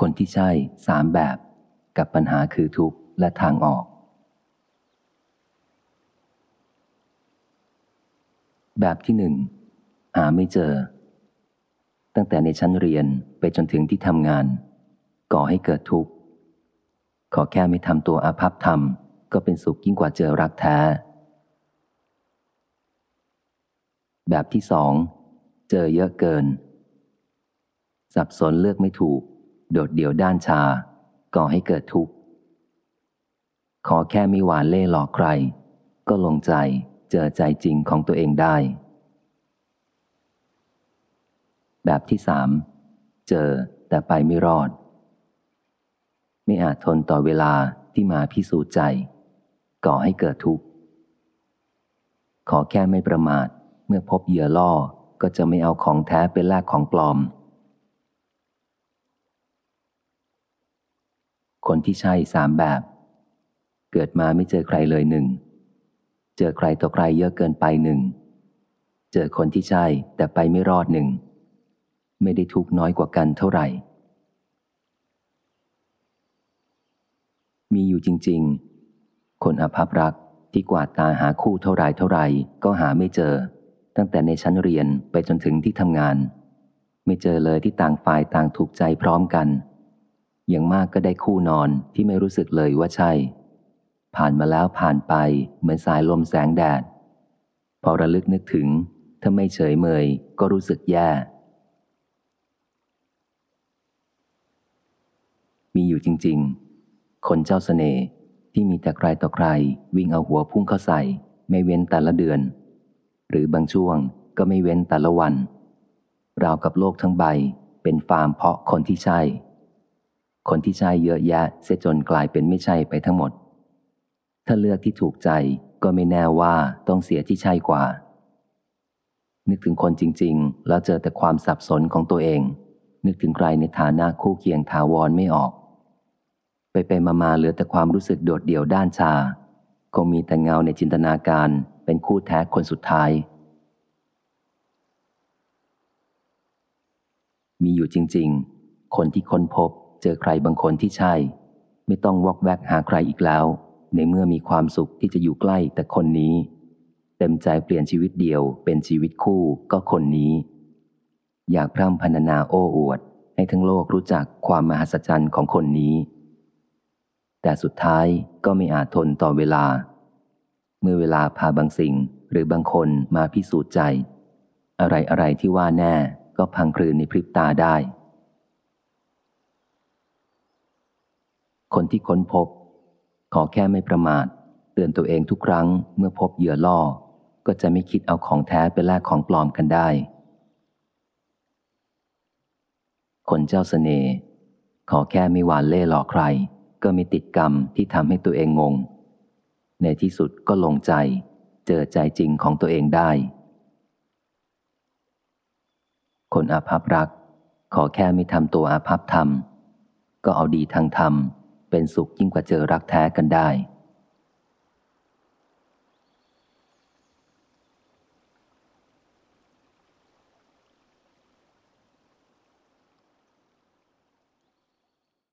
คนที่ใช่สามแบบ กับปัญหาคือทุกข์และทางออก แบบที่หนึ่งหาไม่เจอ ตั้งแต่ในชั้นเรียนไปจนถึงที่ทำงาน ก่อให้เกิดทุกข์ ขอแค่ไม่ทำตัวอาภัพธรรม ก็เป็นสุขยิ่งกว่าเจอรักแท้ แบบที่สอง เจอเยอะเกิน สับสนเลือกไม่ถูก โดดเดี่ยวด้านชา ก่อให้เกิดทุกข์ ขอแค่ไม่หวานเล่หลอกใคร ก็ลงใจเจอใจจริงของตัวเองได้ แบบที่สามเจอแต่ไปไม่รอด ไม่อาจทนต่อเวลาที่มาพิสูจน์ใจ ก่อให้เกิดทุกข์ ขอแค่ไม่ประมาทเมื่อพบเหยื่อล่อก็จะไม่เอาของแท้เป็นแลกของปลอม คนที่ใช่สามแบบ เกิดมาไม่เจอใครเลยหนึ่ง เจอใครต่อใครเยอะเกินไปหนึ่ง เจอคนที่ใช่แต่ไปไม่รอดหนึ่ง ไม่ได้ทุกน้อยกว่ากันเท่าไหร่ มีอยู่จริง ๆ คนอภัพรักที่กวาดตาหาคู่เท่าไรเท่าไรก็หาไม่เจอ ตั้งแต่ในชั้นเรียนไปจนถึงที่ทำงาน ไม่เจอเลยที่ต่างฝ่ายต่างถูกใจพร้อมกัน อย่างมากก็ได้คู่นอนที่ไม่รู้สึกเลยว่าใช่ ผ่านมาแล้วผ่านไปเหมือนสายลมแสงแดด พอระลึกนึกถึง ถ้าไม่เฉยเมยก็รู้สึกแย่ มีอยู่จริง ๆ คนเจ้าสเสน่ห์ที่มีแต่ใครต่อใคร วิ่งเอาหัวพุ่งเข้าใส่ ไม่เว้นแต่ละเดือน หรือบางช่วงก็ไม่เว้นแต่ละวัน ราวกับโลกทั้งใบเป็นฟาร์มเพาะคนที่ใช่ คนที่ใช่เยอะแยะเสียจนกลายเป็นไม่ใช่ไปทั้งหมด ถ้าเลือกที่ถูกใจก็ไม่แน่ว่าต้องเสียที่ใช่กว่า นึกถึงคนจริง ๆ แล้วเจอแต่ความสับสนของตัวเอง นึกถึงใครในฐานะคู่เคียงถาวรไม่ออก ไปไปมามาเหลือแต่ความรู้สึกโดดเดี่ยวด้านชา คงมีแต่เงาในจินตนาการเป็นคู่แท้คนสุดท้าย มีอยู่จริง ๆ คนที่ค้นพบ เจอใครบางคนที่ใช่ ไม่ต้องวอกแวกหาใครอีกแล้ว ในเมื่อมีความสุขที่จะอยู่ใกล้แต่คนนี้ เต็มใจเปลี่ยนชีวิตเดียวเป็นชีวิตคู่ก็คนนี้ อยากพร่ำพรรณนาโอ้อวด ให้ทั้งโลกรู้จักความมหัศจรรย์ของคนนี้ แต่สุดท้ายก็ไม่อาจทนต่อเวลา เมื่อเวลาพาบางสิ่งหรือบางคนมาพิสูจน์ใจ อะไรอะไรที่ว่าแน่ก็พังคลืนในพริบตาได้ คนที่ค้นพบ ขอแค่ไม่ประมาท เตือนตัวเองทุกครั้งเมื่อพบเหยื่อล่อ ก็จะไม่คิดเอาของแท้ไปแลกของปลอมกันได้ คนเจ้าสเสน่ห์ขอแค่ไม่หวานเล่หลอกใคร ก็มีติดกรรมที่ทำให้ตัวเองงง ในที่สุดก็ลงใจ เจอใจจริงของตัวเองได้ คนอาภัพรัก ขอแค่ไม่ทำตัวอาภัพธรรมก็เอาดีทางธรรม เป็นสุขยิ่งกว่าเจอรักแท้กันได้